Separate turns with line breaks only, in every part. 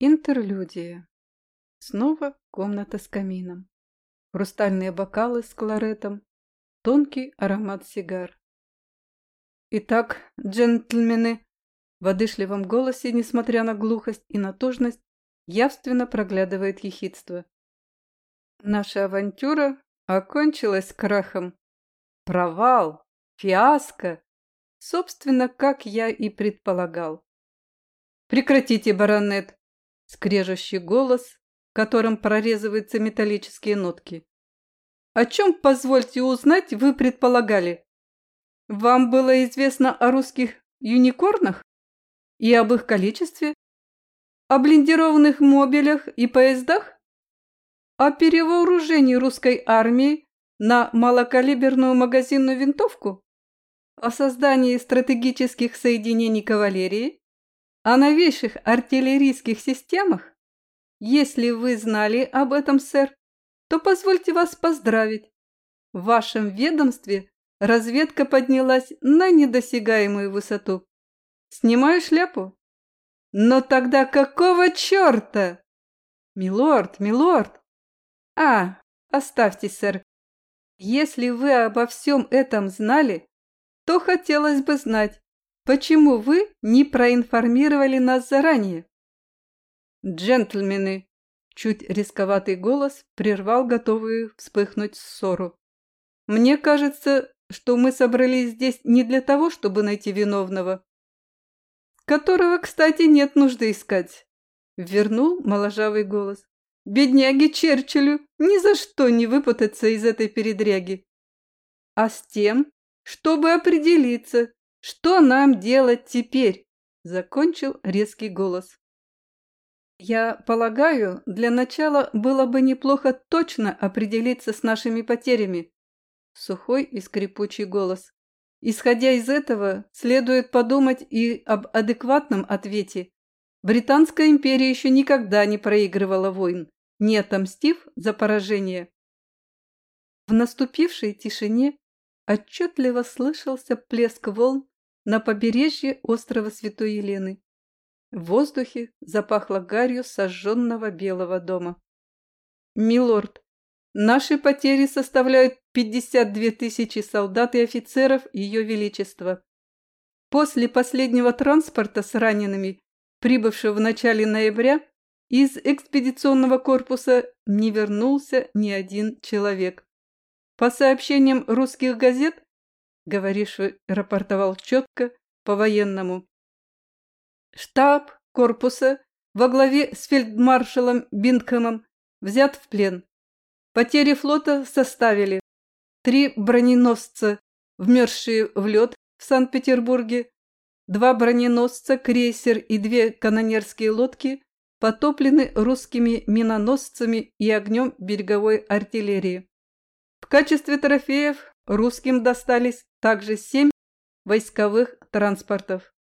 Интерлюдия. Снова комната с камином. Хрустальные бокалы с кларетом, тонкий аромат сигар. «Итак, джентльмены!» В одышливом голосе, несмотря на глухость и натужность, явственно проглядывает ехидство. Наша авантюра окончилась крахом. Провал, фиаско, собственно, как я и предполагал. «Прекратите, баронет!» Скрежущий голос, которым прорезываются металлические нотки. «О чем, позвольте узнать, вы предполагали? Вам было известно о русских юникорнах и об их количестве? О блиндированных мобилях и поездах? О перевооружении русской армии на малокалиберную магазинную винтовку? О создании стратегических соединений кавалерии? О новейших артиллерийских системах? Если вы знали об этом, сэр, то позвольте вас поздравить. В вашем ведомстве разведка поднялась на недосягаемую высоту. Снимаю шляпу. Но тогда какого черта? Милорд, милорд. А, оставьте, сэр. Если вы обо всем этом знали, то хотелось бы знать, Почему вы не проинформировали нас заранее? Джентльмены, чуть рисковатый голос прервал готовую вспыхнуть ссору. Мне кажется, что мы собрались здесь не для того, чтобы найти виновного, которого, кстати, нет нужды искать. Вернул моложавый голос. Бедняге Черчиллю ни за что не выпутаться из этой передряги. А с тем, чтобы определиться, что нам делать теперь? Закончил резкий голос. Я полагаю, для начала было бы неплохо точно определиться с нашими потерями. Сухой и скрипучий голос. Исходя из этого, следует подумать и об адекватном ответе. Британская империя еще никогда не проигрывала войн, не отомстив за поражение. В наступившей тишине отчетливо слышался плеск волн на побережье острова Святой Елены. В воздухе запахло гарью сожженного Белого дома. «Милорд, наши потери составляют 52 тысячи солдат и офицеров Ее Величества. После последнего транспорта с ранеными, прибывшего в начале ноября, из экспедиционного корпуса не вернулся ни один человек. По сообщениям русских газет, говоришь, рапортовал четко, по-военному. Штаб корпуса во главе с фельдмаршалом Биндхэмом взят в плен. Потери флота составили три броненосца, вмерзшие в лед в Санкт-Петербурге, два броненосца, крейсер и две канонерские лодки потоплены русскими миноносцами и огнем береговой артиллерии. В качестве трофеев русским достались также семь войсковых транспортов.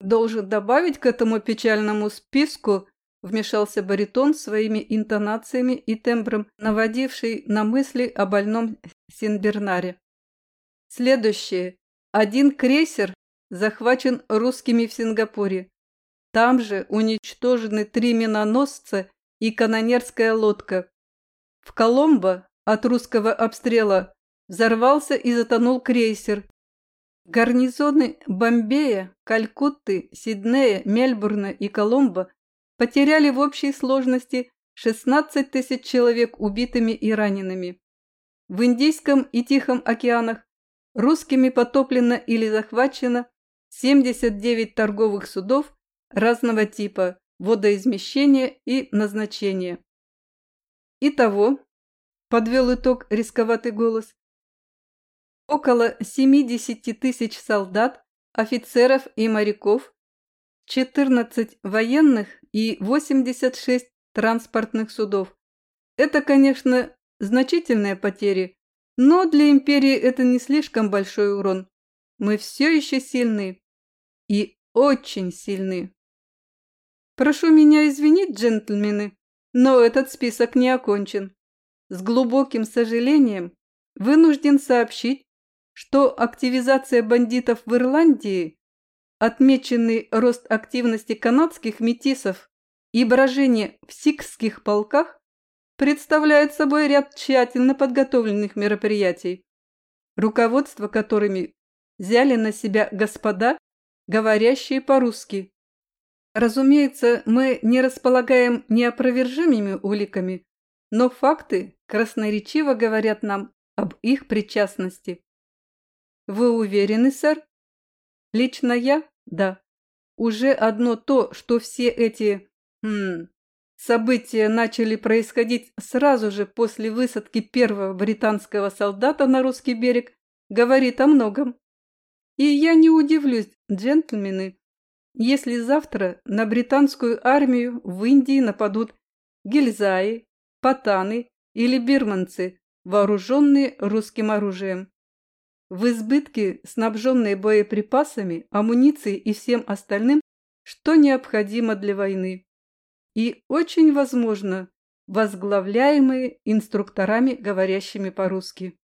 Должен добавить к этому печальному списку, вмешался баритон своими интонациями и тембром, наводивший на мысли о больном Синбернаре. Следующее. Один крейсер захвачен русскими в Сингапуре. Там же уничтожены три миноносца и канонерская лодка. В Коломбо от русского обстрела взорвался и затонул крейсер. Гарнизоны Бомбея, Калькутты, Сиднея, Мельбурна и Коломбо потеряли в общей сложности 16 тысяч человек убитыми и ранеными. В Индийском и Тихом океанах русскими потоплено или захвачено 79 торговых судов разного типа, водоизмещения и назначения. Итого, подвел итог рисковатый голос, около 70 тысяч солдат, офицеров и моряков, 14 военных и 86 транспортных судов. Это, конечно, значительные потери, но для империи это не слишком большой урон. Мы все еще сильны. И очень сильны. Прошу меня извинить, джентльмены, но этот список не окончен. С глубоким сожалением вынужден сообщить, что активизация бандитов в Ирландии, отмеченный рост активности канадских метисов и брожение в сикских полках представляют собой ряд тщательно подготовленных мероприятий, руководство которыми взяли на себя господа, говорящие по-русски. Разумеется, мы не располагаем неопровержимыми уликами, но факты красноречиво говорят нам об их причастности. Вы уверены, сэр? Лично я – да. Уже одно то, что все эти хм, события начали происходить сразу же после высадки первого британского солдата на русский берег, говорит о многом. И я не удивлюсь, джентльмены, если завтра на британскую армию в Индии нападут гильзаи, патаны или бирманцы, вооруженные русским оружием. В избытке, снабженные боеприпасами, амуницией и всем остальным, что необходимо для войны. И очень возможно, возглавляемые инструкторами, говорящими по-русски.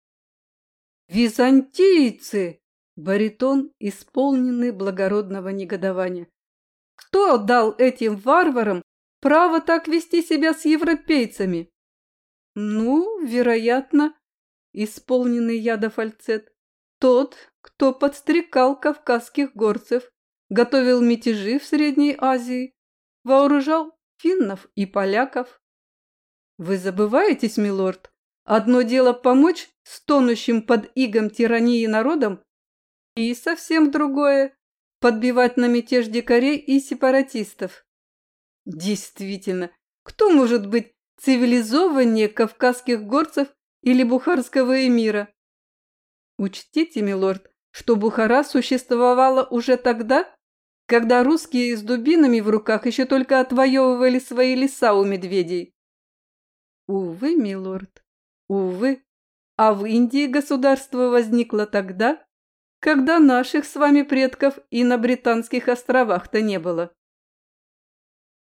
«Византийцы!» Баритон, исполненный благородного негодования. Кто дал этим варварам право так вести себя с европейцами? Ну, вероятно, исполненный яда фальцет, тот, кто подстрекал кавказских горцев, готовил мятежи в Средней Азии, вооружал финнов и поляков. Вы забываетесь, милорд, одно дело помочь стонущим под игом тирании народам, и совсем другое – подбивать на мятеж дикарей и сепаратистов. Действительно, кто может быть цивилизованнее кавказских горцев или бухарского эмира? Учтите, милорд, что Бухара существовала уже тогда, когда русские с дубинами в руках еще только отвоевывали свои леса у медведей. Увы, милорд, увы, а в Индии государство возникло тогда, когда наших с вами предков и на Британских островах-то не было.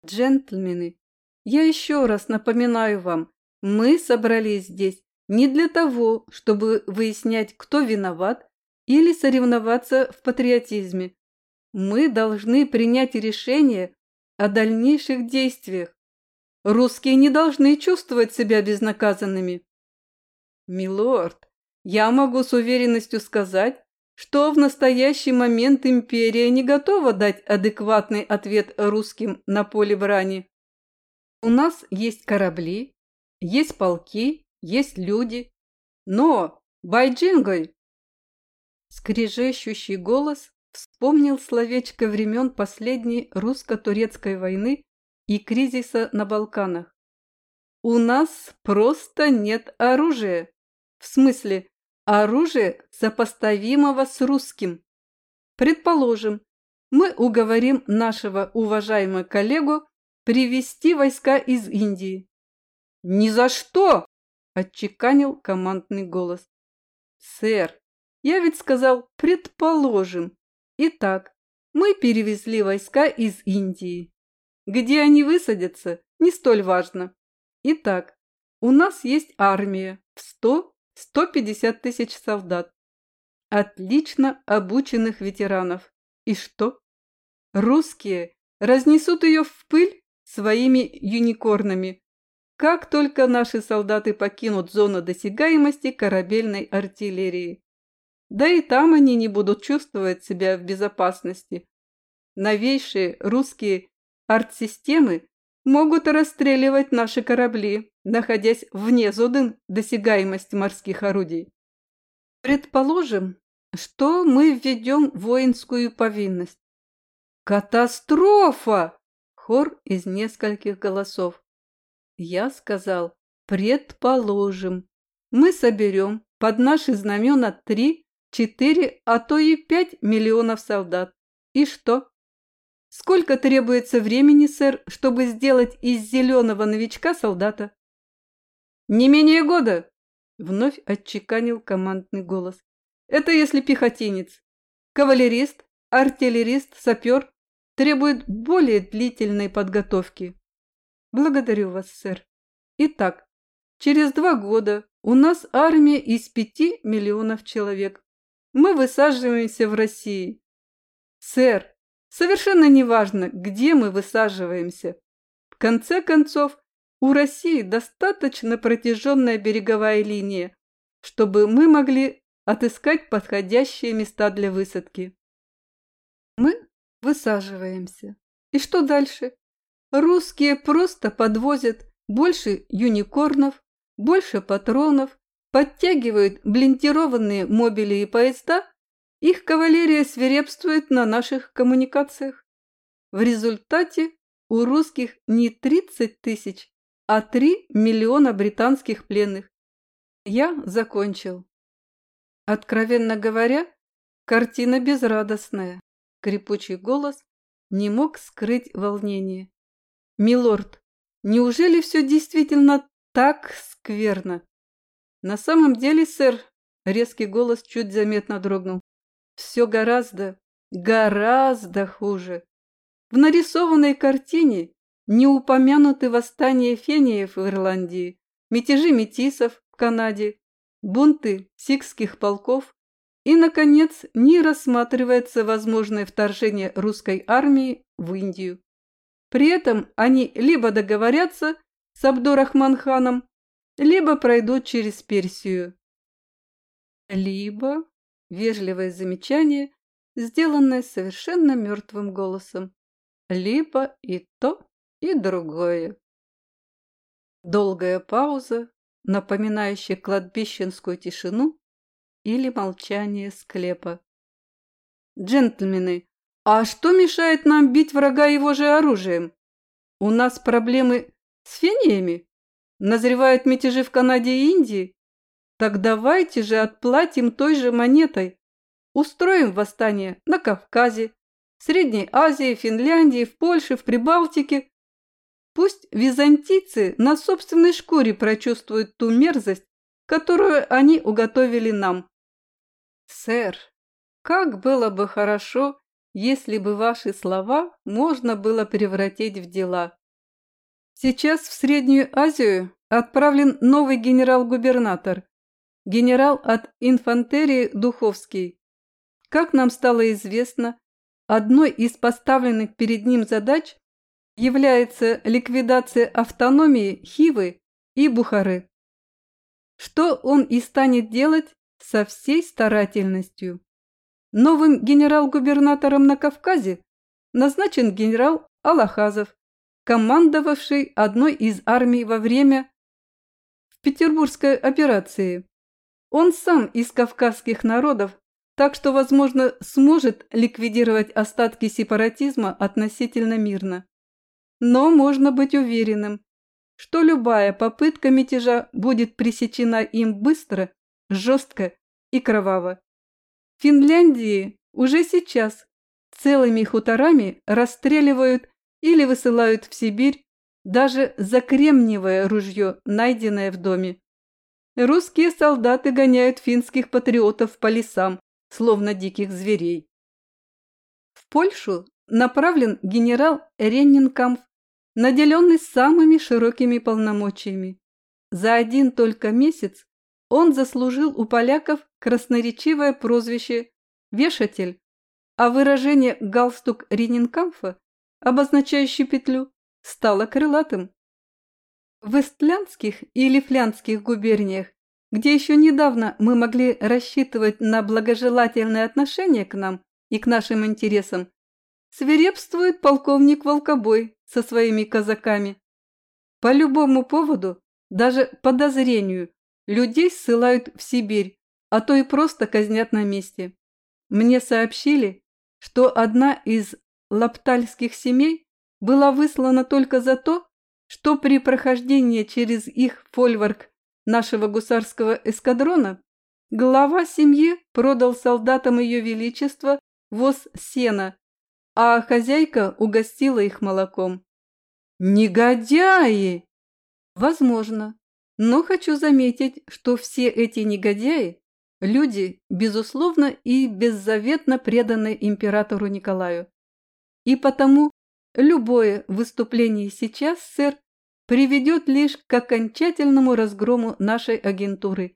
Джентльмены, я еще раз напоминаю вам, мы собрались здесь не для того, чтобы выяснять, кто виноват, или соревноваться в патриотизме. Мы должны принять решение о дальнейших действиях. Русские не должны чувствовать себя безнаказанными. Милорд, я могу с уверенностью сказать, что в настоящий момент империя не готова дать адекватный ответ русским на поле брани. У нас есть корабли, есть полки, есть люди, но Байджингой Скрежещущий голос вспомнил словечко времен последней русско-турецкой войны и кризиса на Балканах. «У нас просто нет оружия. В смысле, оружия, сопоставимого с русским. Предположим, мы уговорим нашего уважаемого коллегу привести войска из Индии. «Ни за что!» – отчеканил командный голос. «Сэр, я ведь сказал «предположим». Итак, мы перевезли войска из Индии. Где они высадятся, не столь важно. Итак, у нас есть армия в 100 150 тысяч солдат. Отлично обученных ветеранов. И что? Русские разнесут ее в пыль своими юникорнами, как только наши солдаты покинут зону досягаемости корабельной артиллерии. Да и там они не будут чувствовать себя в безопасности. Новейшие русские артсистемы могут расстреливать наши корабли, находясь вне зоны досягаемости морских орудий. Предположим, что мы введем воинскую повинность. Катастрофа! Хор из нескольких голосов. Я сказал, предположим, мы соберем под наши знамена три, четыре, а то и пять миллионов солдат. И что? Сколько требуется времени, сэр, чтобы сделать из зеленого новичка солдата? Не менее года, вновь отчеканил командный голос. Это если пехотинец. Кавалерист, артиллерист, сапер требует более длительной подготовки. Благодарю вас, сэр. Итак, через два года у нас армия из пяти миллионов человек. Мы высаживаемся в России. Сэр, Совершенно неважно, где мы высаживаемся. конце концов, у России достаточно протяженная береговая линия, чтобы мы могли отыскать подходящие места для высадки. Мы высаживаемся. И что дальше? Русские просто подвозят больше юникорнов, больше патронов, подтягивают блинтированные мобили и поезда, их кавалерия свирепствует на наших коммуникациях. В результате у русских не 30 тысяч, а 3 миллиона британских пленных. Я закончил. Откровенно говоря, картина безрадостная. Крепучий голос не мог скрыть волнение. «Милорд, неужели все действительно так скверно?» «На самом деле, сэр», — резкий голос чуть заметно дрогнул, «все гораздо, гораздо хуже. В нарисованной картине не упомянуты восстания фениев в Ирландии, мятежи метисов в Канаде, бунты сикских полков и, наконец, не рассматривается возможное вторжение русской армии в Индию. При этом они либо договорятся с Абдурахманханом, либо пройдут через Персию. Либо вежливое замечание, сделанное совершенно мертвым голосом, либо и то, и другое. Долгая пауза, напоминающая кладбищенскую тишину или молчание склепа. «Джентльмены, а что мешает нам бить врага его же оружием? У нас проблемы с фениями? Назревают мятежи в Канаде и Индии? Так давайте же отплатим той же монетой. Устроим восстание на Кавказе, в Средней Азии, Финляндии, в Польше, в Прибалтике, Пусть византийцы на собственной шкуре прочувствуют ту мерзость, которую они уготовили нам. Сэр, как было бы хорошо, если бы ваши слова можно было превратить в дела. Сейчас в Среднюю Азию отправлен новый генерал-губернатор, генерал от инфантерии Духовский. Как нам стало известно, одной из поставленных перед ним задач является ликвидация автономии Хивы и Бухары. Что он и станет делать со всей старательностью. Новым генерал-губернатором на Кавказе назначен генерал Аллахазов, командовавший одной из армий во время Петербургской операции. Он сам из кавказских народов, так что, возможно, сможет ликвидировать остатки сепаратизма относительно мирно. Но можно быть уверенным, что любая попытка мятежа будет пресечена им быстро, жестко и кроваво. В Финляндии уже сейчас целыми хуторами расстреливают или высылают в Сибирь даже за кремниевое ружье, найденное в доме. Русские солдаты гоняют финских патриотов по лесам, словно диких зверей. В Польшу направлен генерал Реннинкамф наделенный самыми широкими полномочиями. За один только месяц он заслужил у поляков красноречивое прозвище «вешатель», а выражение «галстук Ренинкамфа», обозначающий петлю, стало крылатым. В эстлянских и лифлянских губерниях, где еще недавно мы могли рассчитывать на благожелательное отношение к нам и к нашим интересам, свирепствует полковник Волкобой со своими казаками. По любому поводу, даже подозрению, людей ссылают в Сибирь, а то и просто казнят на месте. Мне сообщили, что одна из лаптальских семей была выслана только за то, что при прохождении через их фольварк нашего гусарского эскадрона глава семьи продал солдатам ее величества воз сена а хозяйка угостила их молоком. Негодяи! Возможно, но хочу заметить, что все эти негодяи – люди, безусловно и беззаветно преданные императору Николаю. И потому любое выступление сейчас, сэр, приведет лишь к окончательному разгрому нашей агентуры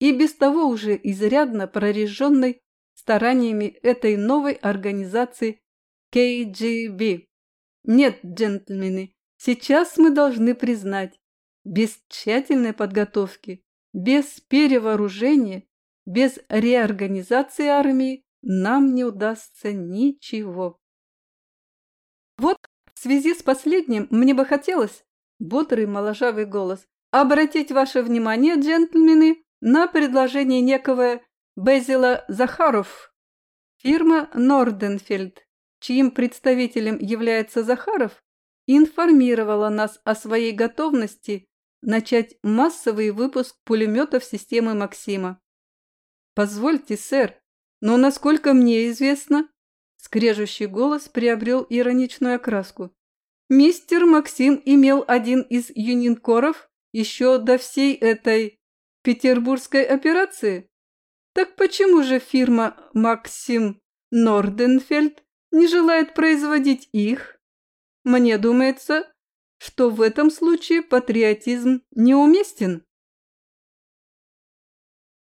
и без того уже изрядно прореженной стараниями этой новой организации KGB. Нет, джентльмены, Сейчас мы должны признать, без тщательной подготовки, без перевооружения, без реорганизации армии нам не удастся ничего. Вот в связи с последним мне бы хотелось, бодрый моложавый голос, обратить ваше внимание, джентльмены, на предложение некого Безила Захаров, фирма Норденфельд, чьим представителем является Захаров, информировала нас о своей готовности начать массовый выпуск пулеметов системы Максима. «Позвольте, сэр, но, насколько мне известно, скрежущий голос приобрел ироничную окраску. Мистер Максим имел один из юнинкоров еще до всей этой петербургской операции. Так почему же фирма Максим Норденфельд не желает производить их? Мне думается, что в этом случае патриотизм неуместен.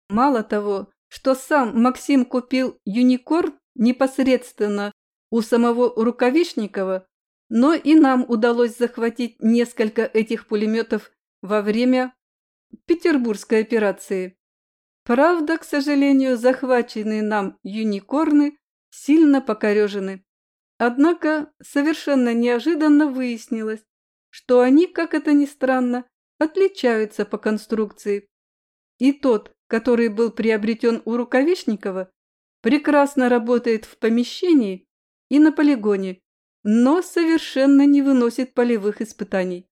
Мало того, что сам Максим купил «Юникорн» непосредственно у самого Рукавишникова, но и нам удалось захватить несколько этих пулеметов во время Петербургской операции. Правда, к сожалению, захваченные нам «Юникорны» сильно покорежены. Однако совершенно неожиданно выяснилось, что они, как это ни странно, отличаются по конструкции. И тот, который был приобретен у Рукавишникова, прекрасно работает в помещении и на полигоне, но совершенно не выносит полевых испытаний.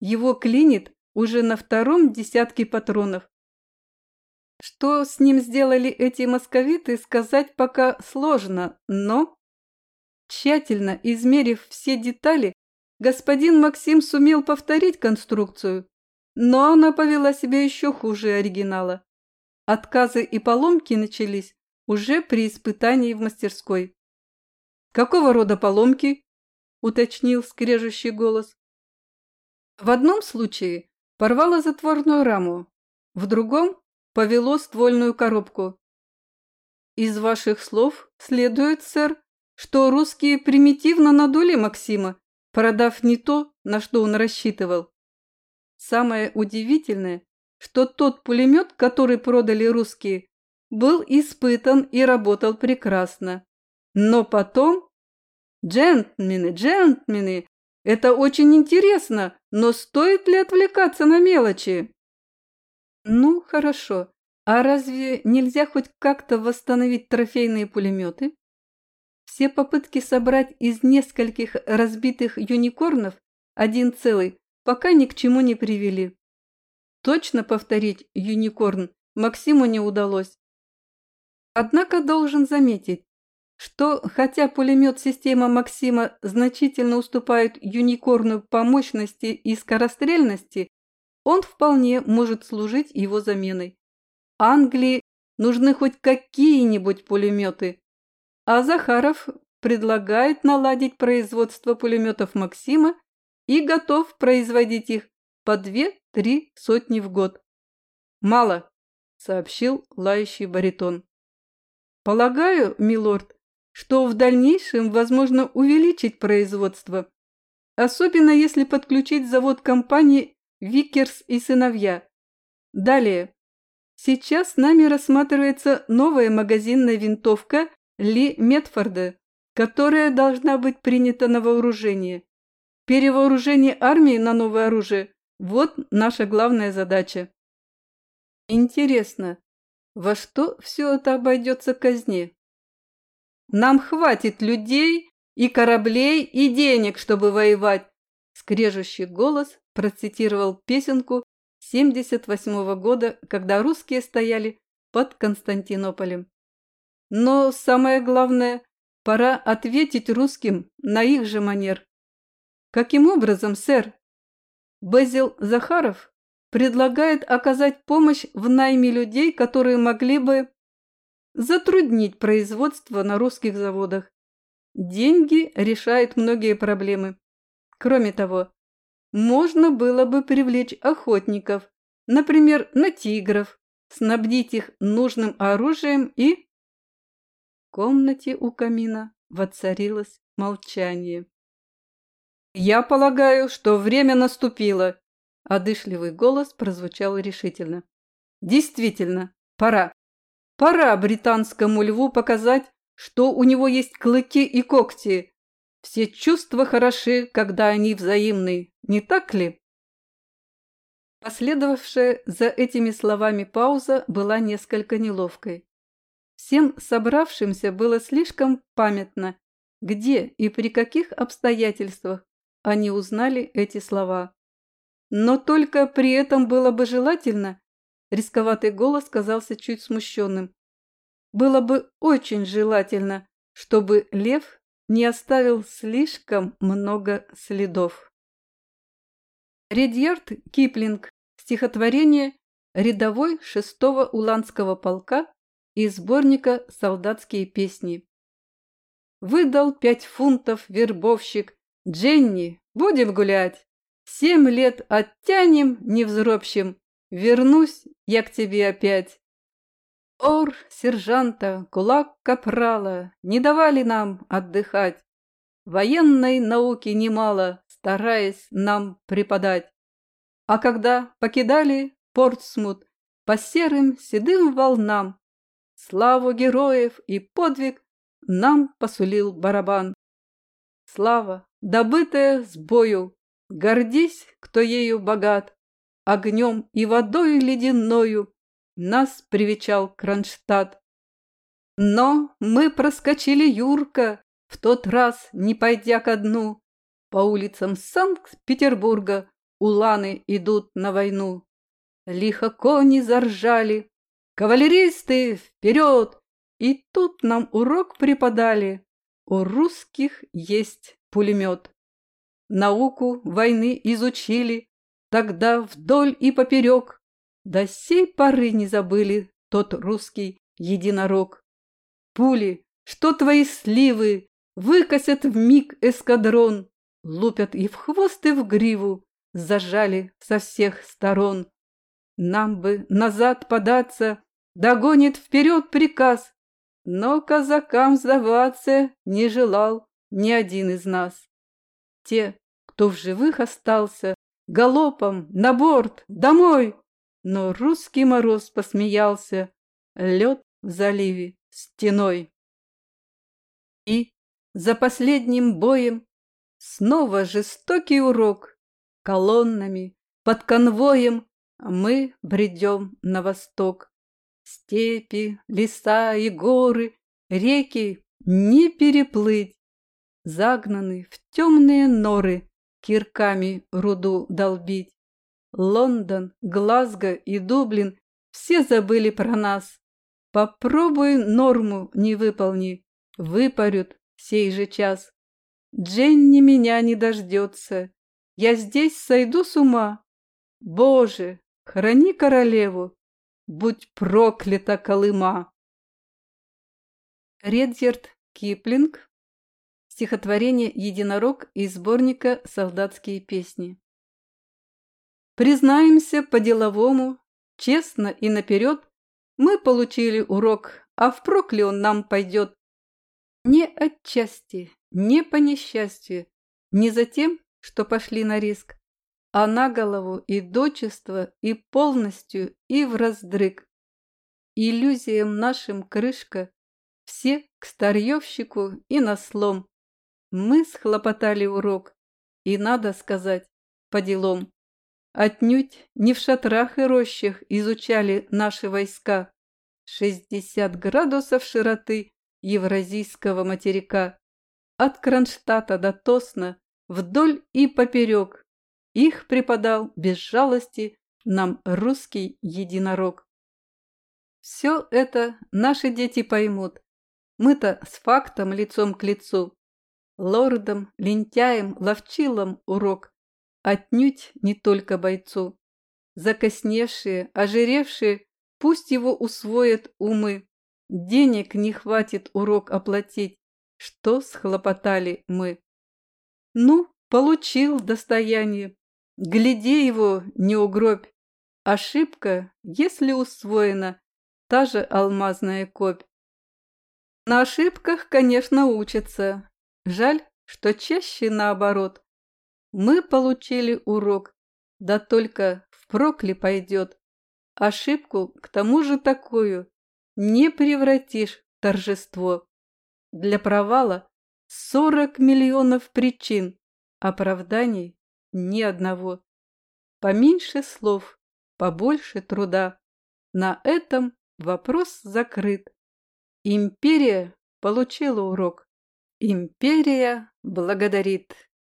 Его клинит уже на втором десятке патронов. Что с ним сделали эти московиты, сказать пока сложно, но... Тщательно измерив все детали, господин Максим сумел повторить конструкцию, но она повела себя еще хуже оригинала. Отказы и поломки начались уже при испытании в мастерской. «Какого рода поломки?» – уточнил скрежущий голос. В одном случае порвало затворную раму, в другом повело ствольную коробку. Из ваших слов следует, сэр, что русские примитивно надули Максима, продав не то, на что он рассчитывал. Самое удивительное, что тот пулемет, который продали русские, был испытан и работал прекрасно. Но потом... Джентльмены, джентльмены, это очень интересно, но стоит ли отвлекаться на мелочи? Ну, хорошо. А разве нельзя хоть как-то восстановить трофейные пулеметы? Все попытки собрать из нескольких разбитых юникорнов один целый пока ни к чему не привели. Точно повторить «Юникорн» Максиму не удалось. Однако должен заметить, что хотя пулемет системы Максима значительно уступает «Юникорну» по мощности и скорострельности, он вполне может служить его заменой. Англии нужны хоть какие-нибудь пулеметы, а Захаров предлагает наладить производство пулеметов Максима и готов производить их по две-три сотни в год. Мало, сообщил лающий баритон. Полагаю, милорд, что в дальнейшем возможно увеличить производство, особенно если подключить завод компании Викерс и сыновья. Далее. Сейчас нами рассматривается новая магазинная винтовка Ли Метфорда, которая должна быть принята на вооружение. Перевооружение армии на новое оружие вот наша главная задача. Интересно, во что все это обойдется казне? Нам хватит людей и кораблей и денег, чтобы воевать. Скрежущий голос процитировал песенку 78 -го года, когда русские стояли под Константинополем. Но самое главное, пора ответить русским на их же манер. Каким образом, сэр? Безил Захаров предлагает оказать помощь в найме людей, которые могли бы затруднить производство на русских заводах. Деньги решают многие проблемы. Кроме того, можно было бы привлечь охотников, например, на тигров, снабдить их нужным оружием и... Комнате у камина воцарилось молчание. «Я полагаю, что время наступило», – одышливый голос прозвучал решительно. «Действительно, пора. Пора британскому льву показать, что у него есть клыки и когти. Все чувства хороши, когда они взаимны, не так ли?» Последовавшая за этими словами пауза была несколько неловкой. Всем собравшимся было слишком памятно, где и при каких обстоятельствах они узнали эти слова. Но только при этом было бы желательно, рисковатый голос казался чуть смущенным, было бы очень желательно, чтобы лев не оставил слишком много следов. Редьярд Киплинг. Стихотворение «Рядовой шестого уланского полка» из сборника «Солдатские песни». Выдал пять фунтов вербовщик. Дженни, будем гулять. Семь лет оттянем невзропщим. Вернусь я к тебе опять. Ор сержанта, кулак капрала не давали нам отдыхать. Военной науки немало, стараясь нам преподать. А когда покидали Портсмут по серым седым волнам, Славу героев и подвиг нам посулил барабан. Слава, добытая с бою, гордись, кто ею богат, Огнем и водой ледяною нас привечал Кронштадт. Но мы проскочили Юрка, в тот раз не пойдя ко дну. По улицам Санкт-Петербурга уланы идут на войну. Лихо кони заржали, кавалеристы вперед! И тут нам урок преподали. У русских есть пулемет. Науку войны изучили, тогда вдоль и поперек. До сей поры не забыли тот русский единорог. Пули, что твои сливы, выкосят в миг эскадрон, лупят и в хвост, и в гриву, зажали со всех сторон. Нам бы назад податься, догонит вперед приказ, но казакам сдаваться не желал ни один из нас. Те, кто в живых остался, галопом на борт, домой! Но русский мороз посмеялся, лед в заливе стеной. И за последним боем снова жестокий урок. Колоннами, под конвоем мы бредем на восток. Степи, леса и горы, реки не переплыть. Загнаны в темные норы, кирками руду долбить. Лондон, Глазго и Дублин все забыли про нас. Попробуй норму не выполни, выпарют сей же час. Дженни меня не дождется. Я здесь сойду с ума. Боже, храни королеву, будь проклята Колыма. Редзерт Киплинг. Стихотворение «Единорог» из сборника «Солдатские песни». Признаемся по-деловому, честно и наперед, мы получили урок, а впрок ли он нам пойдет? Не отчасти, не по несчастью, не за тем, что пошли на риск, а на голову и дочество, и полностью, и в раздрык. Иллюзиям нашим крышка, все к старьевщику и на слом. Мы схлопотали урок, и, надо сказать, по делам. Отнюдь не в шатрах и рощах изучали наши войска 60 градусов широты Евразийского материка. От Кронштадта до Тосна, вдоль и поперек. Их преподал без жалости нам русский единорог. Все это наши дети поймут. Мы-то с фактом лицом к лицу. Лордом, лентяем, ловчилом урок Отнюдь не только бойцу. Закосневшие, ожиревшие, пусть его усвоят умы. Денег не хватит урок оплатить, что схлопотали мы. Ну, получил достояние. Гляди его, не угробь. Ошибка, если усвоена, та же алмазная копь. На ошибках, конечно, учатся. Жаль, что чаще наоборот. Мы получили урок, да только впрок ли пойдет. Ошибку, к тому же такую, не превратишь в торжество. Для провала 40 миллионов причин, оправданий ни одного. Поменьше слов, побольше труда. На этом вопрос закрыт. Империя получила урок. Империя благодарит.